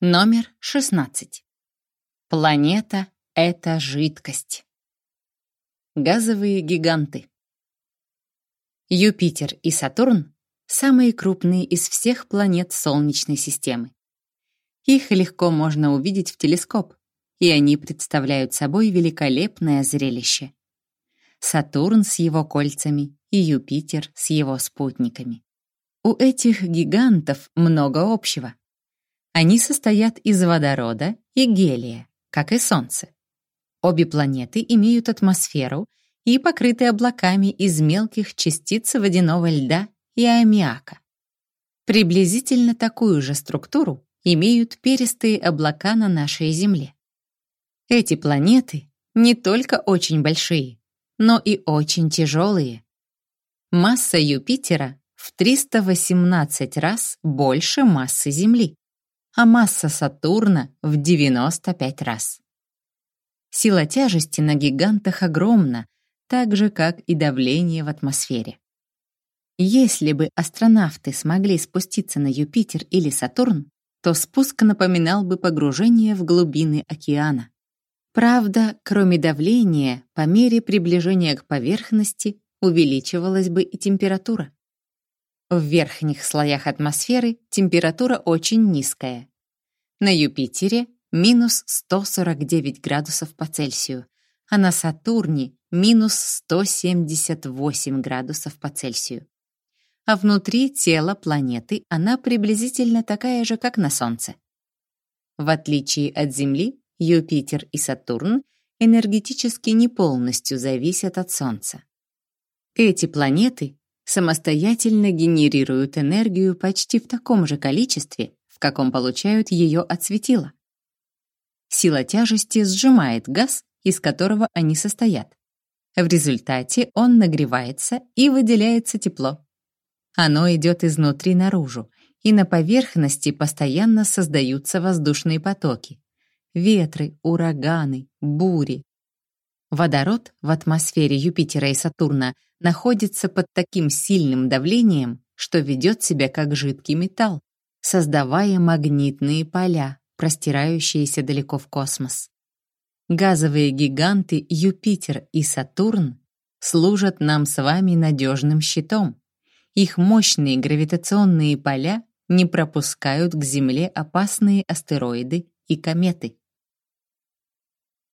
Номер 16. Планета — это жидкость. Газовые гиганты. Юпитер и Сатурн — самые крупные из всех планет Солнечной системы. Их легко можно увидеть в телескоп, и они представляют собой великолепное зрелище. Сатурн с его кольцами и Юпитер с его спутниками. У этих гигантов много общего. Они состоят из водорода и гелия, как и Солнце. Обе планеты имеют атмосферу и покрыты облаками из мелких частиц водяного льда и аммиака. Приблизительно такую же структуру имеют перистые облака на нашей Земле. Эти планеты не только очень большие, но и очень тяжелые. Масса Юпитера в 318 раз больше массы Земли а масса Сатурна в 95 раз. Сила тяжести на гигантах огромна, так же, как и давление в атмосфере. Если бы астронавты смогли спуститься на Юпитер или Сатурн, то спуск напоминал бы погружение в глубины океана. Правда, кроме давления, по мере приближения к поверхности увеличивалась бы и температура. В верхних слоях атмосферы температура очень низкая. На Юпитере минус 149 градусов по Цельсию, а на Сатурне минус 178 градусов по Цельсию. А внутри тела планеты она приблизительно такая же, как на Солнце. В отличие от Земли, Юпитер и Сатурн энергетически не полностью зависят от Солнца. Эти планеты самостоятельно генерируют энергию почти в таком же количестве, в каком получают ее от светила. Сила тяжести сжимает газ, из которого они состоят. В результате он нагревается и выделяется тепло. Оно идет изнутри наружу, и на поверхности постоянно создаются воздушные потоки. Ветры, ураганы, бури, Водород в атмосфере Юпитера и Сатурна находится под таким сильным давлением, что ведет себя как жидкий металл, создавая магнитные поля, простирающиеся далеко в космос. Газовые гиганты Юпитер и Сатурн служат нам с вами надежным щитом. Их мощные гравитационные поля не пропускают к Земле опасные астероиды и кометы.